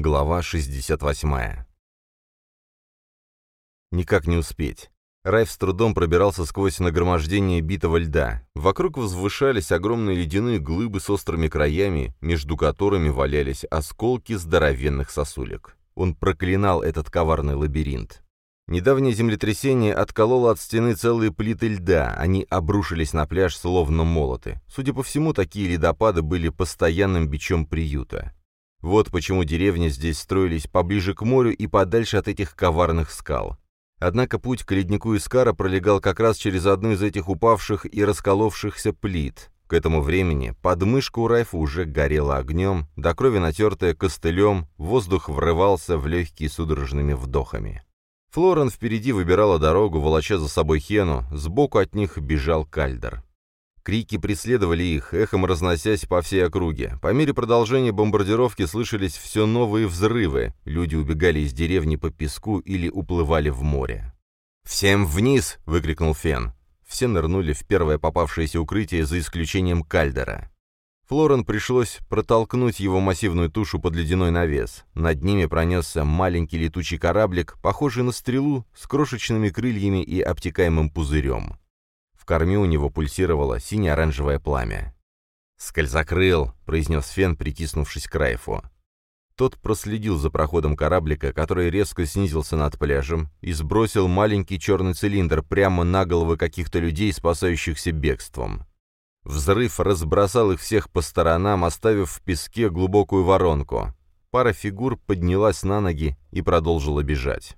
Глава 68. Никак не успеть. Райф с трудом пробирался сквозь нагромождение битого льда. Вокруг возвышались огромные ледяные глыбы с острыми краями, между которыми валялись осколки здоровенных сосулек. Он проклинал этот коварный лабиринт. Недавнее землетрясение откололо от стены целые плиты льда, они обрушились на пляж словно молоты. Судя по всему, такие ледопады были постоянным бичом приюта. Вот почему деревни здесь строились поближе к морю и подальше от этих коварных скал. Однако путь к леднику Искара пролегал как раз через одну из этих упавших и расколовшихся плит. К этому времени подмышка у Райфа уже горела огнем, до крови натертая костылем, воздух врывался в легкие судорожными вдохами. Флорен впереди выбирала дорогу, волоча за собой Хену, сбоку от них бежал Кальдер. Крики преследовали их, эхом разносясь по всей округе. По мере продолжения бомбардировки слышались все новые взрывы, люди убегали из деревни по песку или уплывали в море. «Всем вниз!» — выкрикнул Фен. Все нырнули в первое попавшееся укрытие, за исключением Кальдера. Флорен пришлось протолкнуть его массивную тушу под ледяной навес. Над ними пронесся маленький летучий кораблик, похожий на стрелу, с крошечными крыльями и обтекаемым пузырем. Корме у него пульсировало сине-оранжевое пламя. «Скользокрыл», — произнес Фен, притиснувшись к Райфу. Тот проследил за проходом кораблика, который резко снизился над пляжем, и сбросил маленький черный цилиндр прямо на головы каких-то людей, спасающихся бегством. Взрыв разбросал их всех по сторонам, оставив в песке глубокую воронку. Пара фигур поднялась на ноги и продолжила бежать.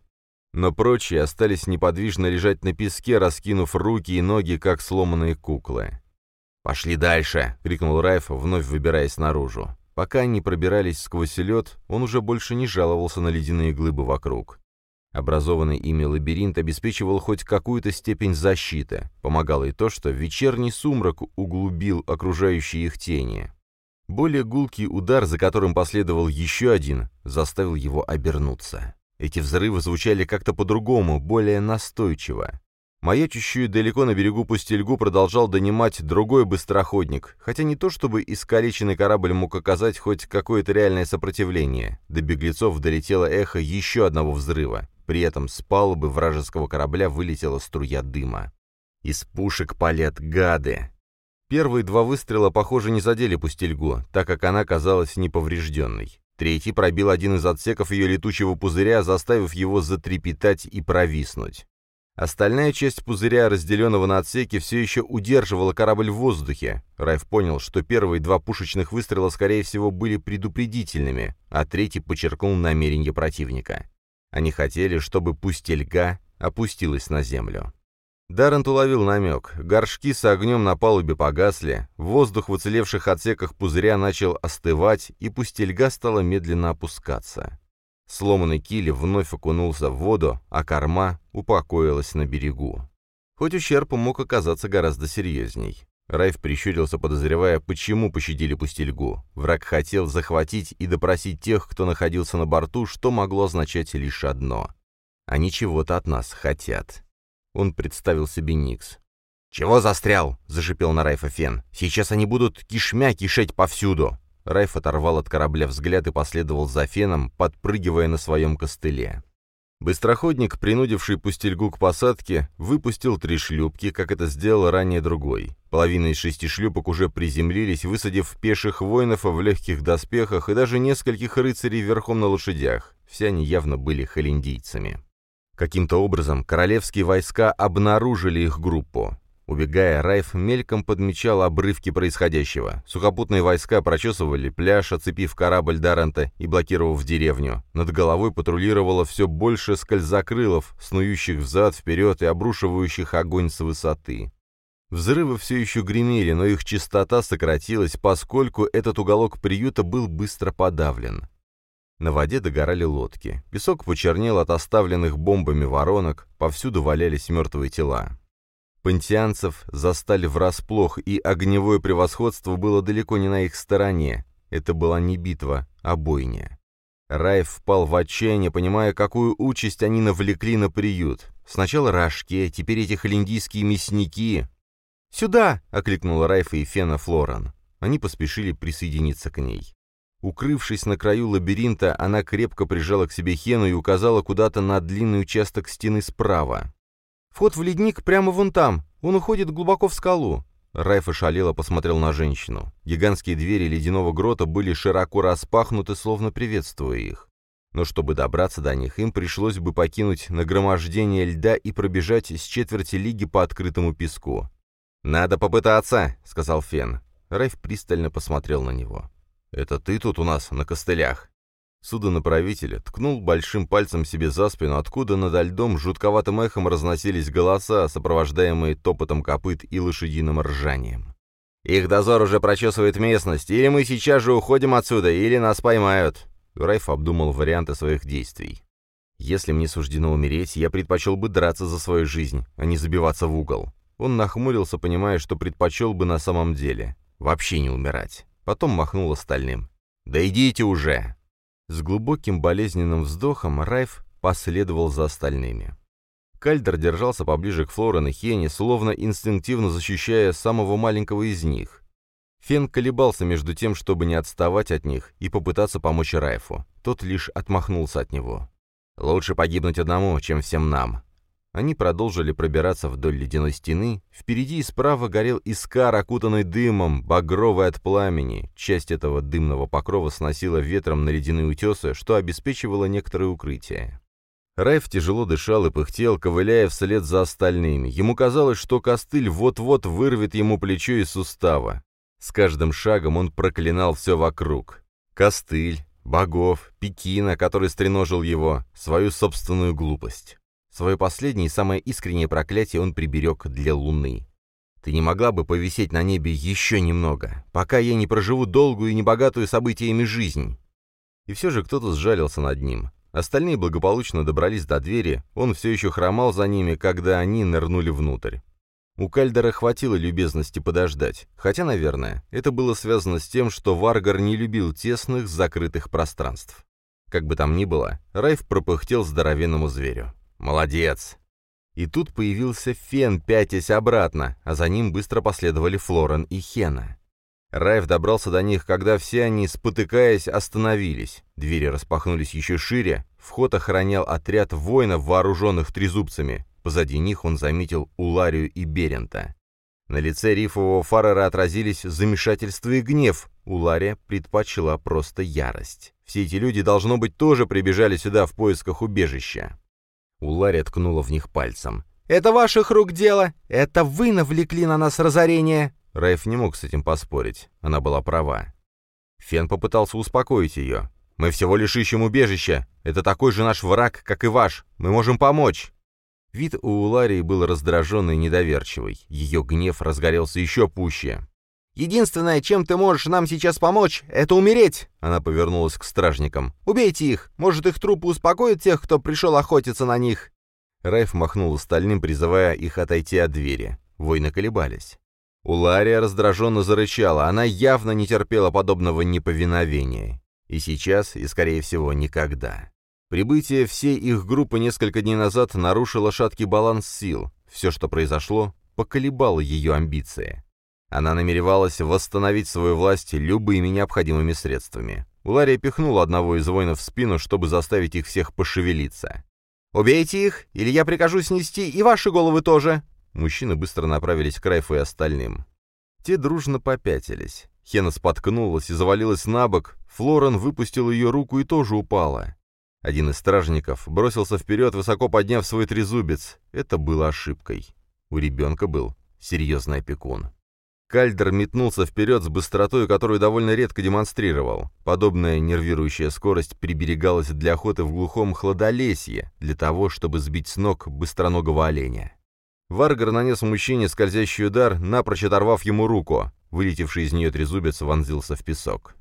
Но прочие остались неподвижно лежать на песке, раскинув руки и ноги, как сломанные куклы. «Пошли дальше!» — крикнул Райф, вновь выбираясь наружу. Пока они пробирались сквозь лед, он уже больше не жаловался на ледяные глыбы вокруг. Образованный ими лабиринт обеспечивал хоть какую-то степень защиты. Помогало и то, что вечерний сумрак углубил окружающие их тени. Более гулкий удар, за которым последовал еще один, заставил его обернуться. Эти взрывы звучали как-то по-другому, более настойчиво. Маячущую далеко на берегу пустельгу продолжал донимать другой быстроходник, хотя не то чтобы искалеченный корабль мог оказать хоть какое-то реальное сопротивление. До беглецов долетело эхо еще одного взрыва. При этом с палубы вражеского корабля вылетела струя дыма. Из пушек палят гады. Первые два выстрела, похоже, не задели пустельгу, так как она казалась неповрежденной. Третий пробил один из отсеков ее летучего пузыря, заставив его затрепетать и провиснуть. Остальная часть пузыря, разделенного на отсеки, все еще удерживала корабль в воздухе. Райф понял, что первые два пушечных выстрела, скорее всего, были предупредительными, а третий подчеркнул намерение противника. Они хотели, чтобы пустельга опустилась на землю. Даррент уловил намек. Горшки с огнем на палубе погасли, воздух в уцелевших отсеках пузыря начал остывать, и пустельга стала медленно опускаться. Сломанный киль вновь окунулся в воду, а корма упокоилась на берегу. Хоть ущерб мог оказаться гораздо серьезней. Райф прищурился, подозревая, почему пощадили пустельгу. Враг хотел захватить и допросить тех, кто находился на борту, что могло означать лишь одно. Они чего-то от нас хотят. Он представил себе Никс. «Чего застрял?» — зашипел на Райфа Фен. «Сейчас они будут кишмя кишеть повсюду!» Райф оторвал от корабля взгляд и последовал за Феном, подпрыгивая на своем костыле. Быстроходник, принудивший пустельгу к посадке, выпустил три шлюпки, как это сделал ранее другой. Половина из шести шлюпок уже приземлились, высадив пеших воинов в легких доспехах и даже нескольких рыцарей верхом на лошадях. Все они явно были холиндийцами. Каким-то образом королевские войска обнаружили их группу. Убегая, Райф мельком подмечал обрывки происходящего. Сухопутные войска прочесывали пляж, оцепив корабль Даррента и блокировав деревню. Над головой патрулировало все больше скользокрылов, снующих взад-вперед и обрушивающих огонь с высоты. Взрывы все еще гремели, но их частота сократилась, поскольку этот уголок приюта был быстро подавлен. На воде догорали лодки. Песок почернел от оставленных бомбами воронок, повсюду валялись мертвые тела. Пантеанцев застали врасплох, и огневое превосходство было далеко не на их стороне. Это была не битва, а бойня. Райф впал в отчаяние, понимая, какую участь они навлекли на приют. Сначала рожки, теперь эти холиндийские мясники. «Сюда!» — окликнула Райфа и Фена Флоран. Они поспешили присоединиться к ней. Укрывшись на краю лабиринта, она крепко прижала к себе Хену и указала куда-то на длинный участок стены справа. «Вход в ледник прямо вон там, он уходит глубоко в скалу». Райф ошалело посмотрел на женщину. Гигантские двери ледяного грота были широко распахнуты, словно приветствуя их. Но чтобы добраться до них, им пришлось бы покинуть нагромождение льда и пробежать с четверти лиги по открытому песку. «Надо попытаться», — сказал Фен. Райф пристально посмотрел на него. «Это ты тут у нас на костылях?» Судонаправитель ткнул большим пальцем себе за спину, откуда над льдом жутковатым эхом разносились голоса, сопровождаемые топотом копыт и лошадиным ржанием. «Их дозор уже прочесывает местность, или мы сейчас же уходим отсюда, или нас поймают!» Райф обдумал варианты своих действий. «Если мне суждено умереть, я предпочел бы драться за свою жизнь, а не забиваться в угол». Он нахмурился, понимая, что предпочел бы на самом деле. Вообще не умирать. Потом махнул остальным. «Да идите уже!» С глубоким болезненным вздохом Райф последовал за остальными. Кальдер держался поближе к Флорен и Хене, словно инстинктивно защищая самого маленького из них. Фен колебался между тем, чтобы не отставать от них и попытаться помочь Райфу. Тот лишь отмахнулся от него. «Лучше погибнуть одному, чем всем нам». Они продолжили пробираться вдоль ледяной стены. Впереди и справа горел искар, окутанный дымом, багровый от пламени. Часть этого дымного покрова сносила ветром на ледяные утесы, что обеспечивало некоторое укрытие. Райф тяжело дышал и пыхтел, ковыляя вслед за остальными. Ему казалось, что костыль вот-вот вырвет ему плечо из сустава. С каждым шагом он проклинал все вокруг. Костыль, богов, Пекина, который стреножил его, свою собственную глупость. Свое последнее и самое искреннее проклятие он приберег для Луны. Ты не могла бы повисеть на небе еще немного, пока я не проживу долгую и небогатую событиями жизнь?» И все же кто-то сжалился над ним. Остальные благополучно добрались до двери, он все еще хромал за ними, когда они нырнули внутрь. У Кальдера хватило любезности подождать, хотя, наверное, это было связано с тем, что Варгар не любил тесных, закрытых пространств. Как бы там ни было, Райф пропыхтел здоровенному зверю. «Молодец!» И тут появился Фен, пятясь обратно, а за ним быстро последовали Флорен и Хена. Райф добрался до них, когда все они, спотыкаясь, остановились. Двери распахнулись еще шире, вход охранял отряд воинов, вооруженных трезубцами. Позади них он заметил Уларию и Берента. На лице рифового фарера отразились замешательство и гнев. Улария предпочла просто ярость. Все эти люди, должно быть, тоже прибежали сюда в поисках убежища. Улария ткнула в них пальцем. «Это ваших рук дело! Это вы навлекли на нас разорение!» Райф не мог с этим поспорить. Она была права. Фен попытался успокоить ее. «Мы всего лишь ищем убежище. Это такой же наш враг, как и ваш. Мы можем помочь!» Вид у Уларии был раздраженный и недоверчивый. Ее гнев разгорелся еще пуще. «Единственное, чем ты можешь нам сейчас помочь, это умереть!» Она повернулась к стражникам. «Убейте их! Может, их трупы успокоят тех, кто пришел охотиться на них!» Райф махнул остальным, призывая их отойти от двери. Войны колебались. Улария раздраженно зарычала, она явно не терпела подобного неповиновения. И сейчас, и, скорее всего, никогда. Прибытие всей их группы несколько дней назад нарушило шаткий баланс сил. Все, что произошло, поколебало ее амбиции. Она намеревалась восстановить свою власть любыми необходимыми средствами. Улария пихнула одного из воинов в спину, чтобы заставить их всех пошевелиться. «Убейте их, или я прикажу снести и ваши головы тоже!» Мужчины быстро направились к Райфу и остальным. Те дружно попятились. Хена споткнулась и завалилась на бок, Флорен выпустил ее руку и тоже упала. Один из стражников бросился вперед, высоко подняв свой трезубец. Это было ошибкой. У ребенка был серьезный опекун. Кальдер метнулся вперед с быстротой, которую довольно редко демонстрировал. Подобная нервирующая скорость приберегалась для охоты в глухом хладолесье, для того, чтобы сбить с ног быстроногого оленя. Варгар нанес мужчине скользящий удар, напрочь оторвав ему руку. Вылетевший из нее трезубец вонзился в песок.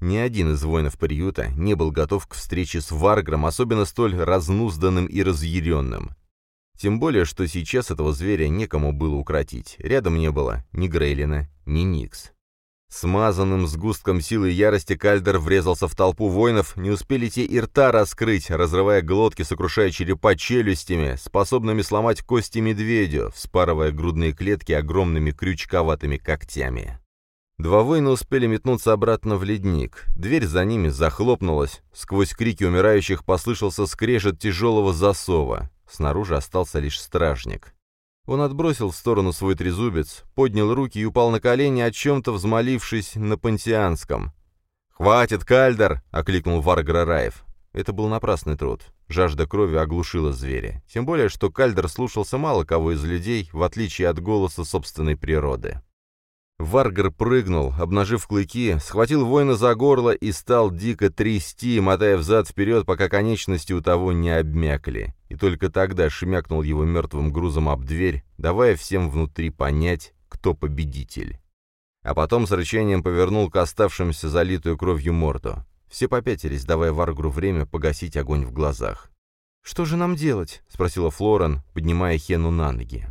Ни один из воинов приюта не был готов к встрече с Варгром, особенно столь разнузданным и разъяренным. Тем более, что сейчас этого зверя некому было укротить. Рядом не было ни Грейлина, ни Никс. Смазанным сгустком силы и ярости Кальдер врезался в толпу воинов, не успели те и рта раскрыть, разрывая глотки, сокрушая черепа челюстями, способными сломать кости медведю, вспарывая грудные клетки огромными крючковатыми когтями. Два воина успели метнуться обратно в ледник. Дверь за ними захлопнулась. Сквозь крики умирающих послышался скрежет тяжелого засова. Снаружи остался лишь стражник. Он отбросил в сторону свой трезубец, поднял руки и упал на колени, о чем-то взмолившись на пантеанском. «Хватит, Кальдер!» — окликнул Варгра Раев. Это был напрасный труд. Жажда крови оглушила зверя. Тем более, что Кальдер слушался мало кого из людей, в отличие от голоса собственной природы. Варгар прыгнул, обнажив клыки, схватил воина за горло и стал дико трясти, мотая взад-вперед, пока конечности у того не обмякли. И только тогда шмякнул его мертвым грузом об дверь, давая всем внутри понять, кто победитель. А потом с рычанием повернул к оставшимся залитую кровью морду. Все попятились, давая Варгру время погасить огонь в глазах. «Что же нам делать?» — спросила Флорен, поднимая Хену на ноги.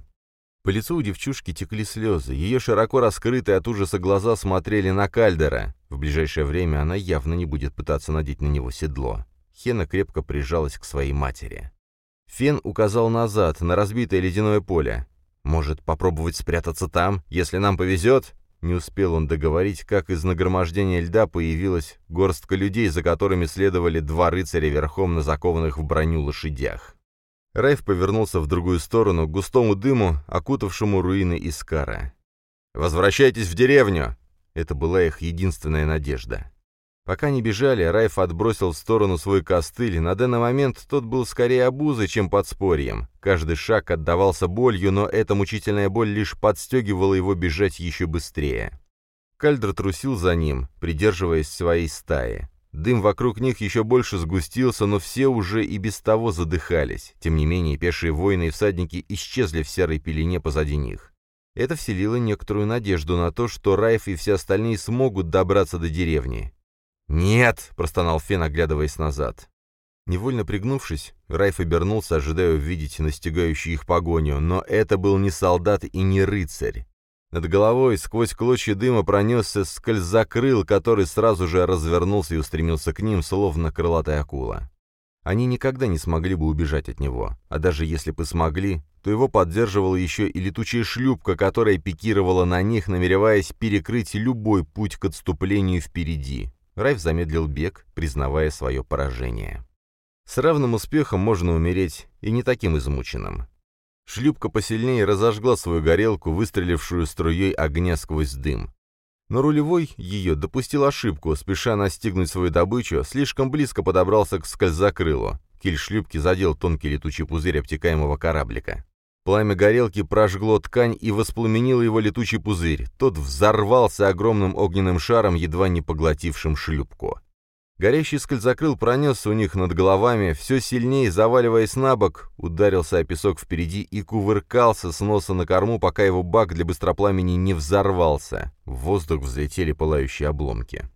По лицу у девчушки текли слезы, ее широко раскрытые от ужаса глаза смотрели на Кальдера. В ближайшее время она явно не будет пытаться надеть на него седло. Хена крепко прижалась к своей матери. Фен указал назад, на разбитое ледяное поле. «Может, попробовать спрятаться там, если нам повезет?» Не успел он договорить, как из нагромождения льда появилась горстка людей, за которыми следовали два рыцаря верхом на закованных в броню лошадях. Райф повернулся в другую сторону, к густому дыму, окутавшему руины Искара. «Возвращайтесь в деревню!» Это была их единственная надежда. Пока не бежали, Райф отбросил в сторону свой костыль, на данный момент тот был скорее обузой, чем подспорьем. Каждый шаг отдавался болью, но эта мучительная боль лишь подстегивала его бежать еще быстрее. Кальдр трусил за ним, придерживаясь своей стаи. Дым вокруг них еще больше сгустился, но все уже и без того задыхались. Тем не менее, пешие воины и всадники исчезли в серой пелене позади них. Это вселило некоторую надежду на то, что Райф и все остальные смогут добраться до деревни. «Нет!» — простонал Фен, оглядываясь назад. Невольно пригнувшись, Райф обернулся, ожидая увидеть настигающую их погоню, но это был не солдат и не рыцарь. Над головой сквозь клочья дыма пронесся скользокрыл, который сразу же развернулся и устремился к ним, словно крылатая акула. Они никогда не смогли бы убежать от него, а даже если бы смогли, то его поддерживала еще и летучая шлюпка, которая пикировала на них, намереваясь перекрыть любой путь к отступлению впереди. Райф замедлил бег, признавая свое поражение. С равным успехом можно умереть и не таким измученным. Шлюпка посильнее разожгла свою горелку, выстрелившую струей огня сквозь дым. Но рулевой ее допустил ошибку, спеша настигнуть свою добычу, слишком близко подобрался к скользокрылу. Киль шлюпки задел тонкий летучий пузырь обтекаемого кораблика. Пламя горелки прожгло ткань и воспламенило его летучий пузырь. Тот взорвался огромным огненным шаром, едва не поглотившим шлюпку. Горящий скользокрыл пронесся у них над головами, все сильнее заваливаясь на бок, ударился о песок впереди и кувыркался с носа на корму, пока его бак для быстропламени не взорвался. В воздух взлетели пылающие обломки.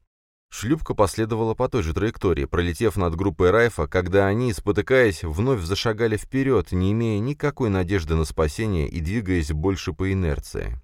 Шлюпка последовала по той же траектории, пролетев над группой Райфа, когда они, спотыкаясь, вновь зашагали вперед, не имея никакой надежды на спасение и двигаясь больше по инерции.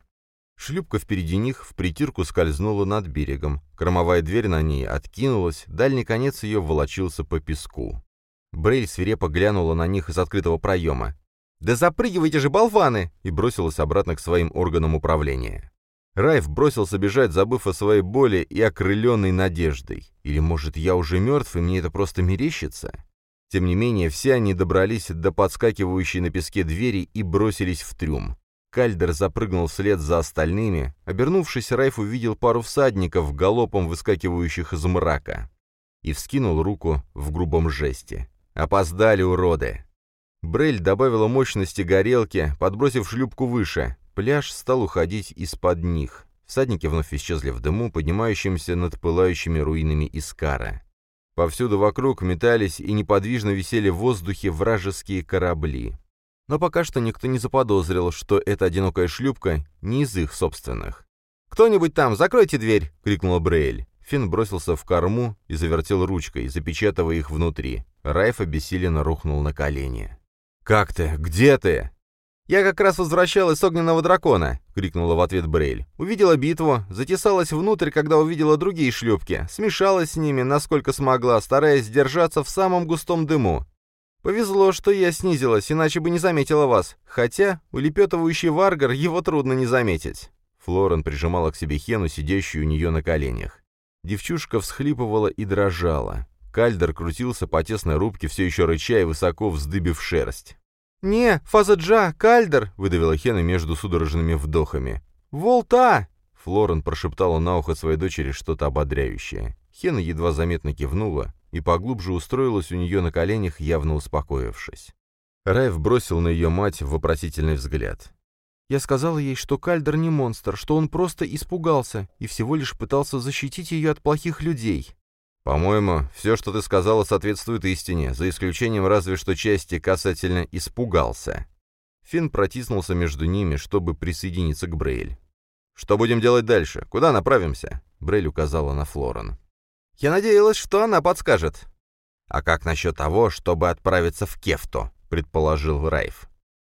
Шлюпка впереди них в притирку скользнула над берегом. Кормовая дверь на ней откинулась, дальний конец ее волочился по песку. Брейль свирепо глянула на них из открытого проема. «Да запрыгивайте же, болваны!» и бросилась обратно к своим органам управления. Райф бросился бежать, забыв о своей боли и окрыленной надеждой. Или, может, я уже мертв, и мне это просто мерещится? Тем не менее, все они добрались до подскакивающей на песке двери и бросились в трюм. Кальдер запрыгнул вслед за остальными. Обернувшись, Райф увидел пару всадников, галопом выскакивающих из мрака. И вскинул руку в грубом жесте. «Опоздали, уроды!» Брель добавила мощности горелки, подбросив шлюпку выше. Пляж стал уходить из-под них. Всадники вновь исчезли в дыму, поднимающемся над пылающими руинами Искара. Повсюду вокруг метались и неподвижно висели в воздухе вражеские корабли. Но пока что никто не заподозрил, что эта одинокая шлюпка не из их собственных. «Кто-нибудь там, закройте дверь!» — крикнула Брейль. Финн бросился в корму и завертел ручкой, запечатывая их внутри. Райф обессиленно рухнул на колени. «Как ты? Где ты?» «Я как раз возвращалась с огненного дракона!» — крикнула в ответ Брейль. «Увидела битву, затесалась внутрь, когда увидела другие шлюпки, смешалась с ними, насколько смогла, стараясь держаться в самом густом дыму. Повезло, что я снизилась, иначе бы не заметила вас. Хотя, улепетывающий варгар, его трудно не заметить». Флорен прижимала к себе Хену, сидящую у нее на коленях. Девчушка всхлипывала и дрожала. Кальдер крутился по тесной рубке, все еще рыча и высоко вздыбив шерсть. «Не, Фазаджа, Кальдер!» — выдавила Хена между судорожными вдохами. «Волта!» — Флорен прошептала на ухо своей дочери что-то ободряющее. Хена едва заметно кивнула и поглубже устроилась у нее на коленях, явно успокоившись. Райф бросил на ее мать вопросительный взгляд. «Я сказала ей, что Кальдер не монстр, что он просто испугался и всего лишь пытался защитить ее от плохих людей. «По-моему, все, что ты сказала, соответствует истине, за исключением разве что части касательно «испугался». Финн протиснулся между ними, чтобы присоединиться к Брейль. «Что будем делать дальше? Куда направимся?» Брейль указала на Флорен. «Я надеялась, что она подскажет». «А как насчет того, чтобы отправиться в Кефту?» — предположил Райф.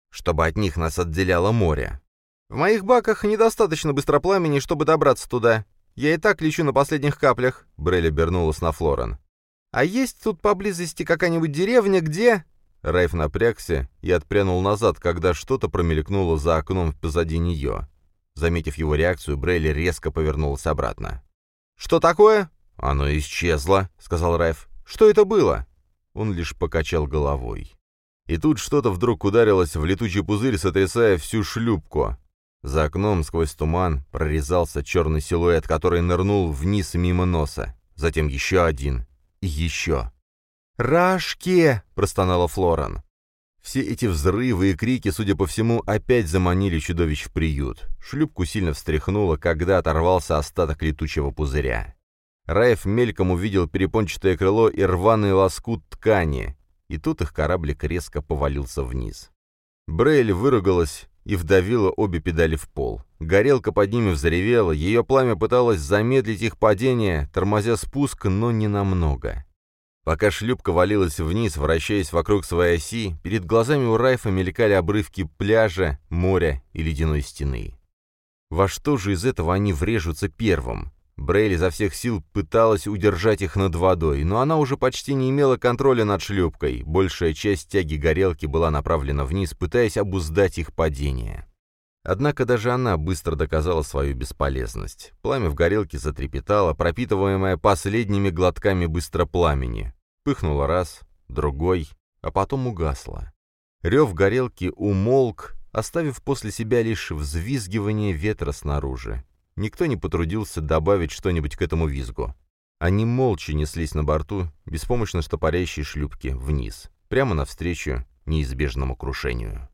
«Чтобы от них нас отделяло море». «В моих баках недостаточно быстропламени, чтобы добраться туда. «Я и так лечу на последних каплях», — Брелли обернулась на Флорен. «А есть тут поблизости какая-нибудь деревня, где...» Райф напрягся и отпрянул назад, когда что-то промелькнуло за окном позади нее. Заметив его реакцию, Брейли резко повернулась обратно. «Что такое?» «Оно исчезло», — сказал Райф. «Что это было?» Он лишь покачал головой. И тут что-то вдруг ударилось в летучий пузырь, сотрясая всю шлюпку. За окном сквозь туман прорезался черный силуэт, который нырнул вниз мимо носа. Затем еще один и еще. «Рашке!» — простонала Флоран. Все эти взрывы и крики, судя по всему, опять заманили чудовищ в приют. Шлюпку сильно встряхнуло, когда оторвался остаток летучего пузыря. Раев мельком увидел перепончатое крыло и рваный лоскут ткани, и тут их кораблик резко повалился вниз. Брейль выругалась и вдавила обе педали в пол. Горелка под ними взревела, ее пламя пыталось замедлить их падение, тормозя спуск, но не намного. Пока шлюпка валилась вниз, вращаясь вокруг своей оси, перед глазами у Райфа мелькали обрывки пляжа, моря и ледяной стены. Во что же из этого они врежутся первым? Брейль изо всех сил пыталась удержать их над водой, но она уже почти не имела контроля над шлюпкой. Большая часть тяги горелки была направлена вниз, пытаясь обуздать их падение. Однако даже она быстро доказала свою бесполезность. Пламя в горелке затрепетало, пропитываемое последними глотками быстро пламени. Пыхнуло раз, другой, а потом угасло. Рев горелки умолк, оставив после себя лишь взвизгивание ветра снаружи. Никто не потрудился добавить что-нибудь к этому визгу. Они молча неслись на борту, беспомощно штопорящей шлюпки, вниз, прямо навстречу неизбежному крушению.